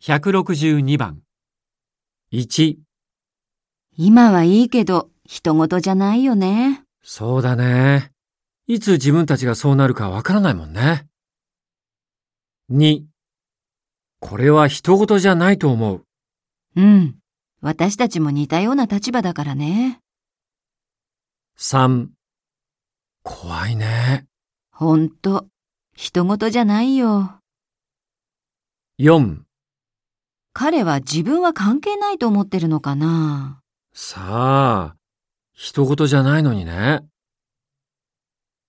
162番。1、今はいいけど、人事じゃないよね。そうだね。いつ自分たちがそうなるかわからないもんね。2、これは人事じゃないと思う。うん。私たちも似たような立場だからね。3、怖いね。ほんと、人事じゃないよ。4、彼は自分は関係ないと思ってるのかな？さあ、人事じゃないのにね。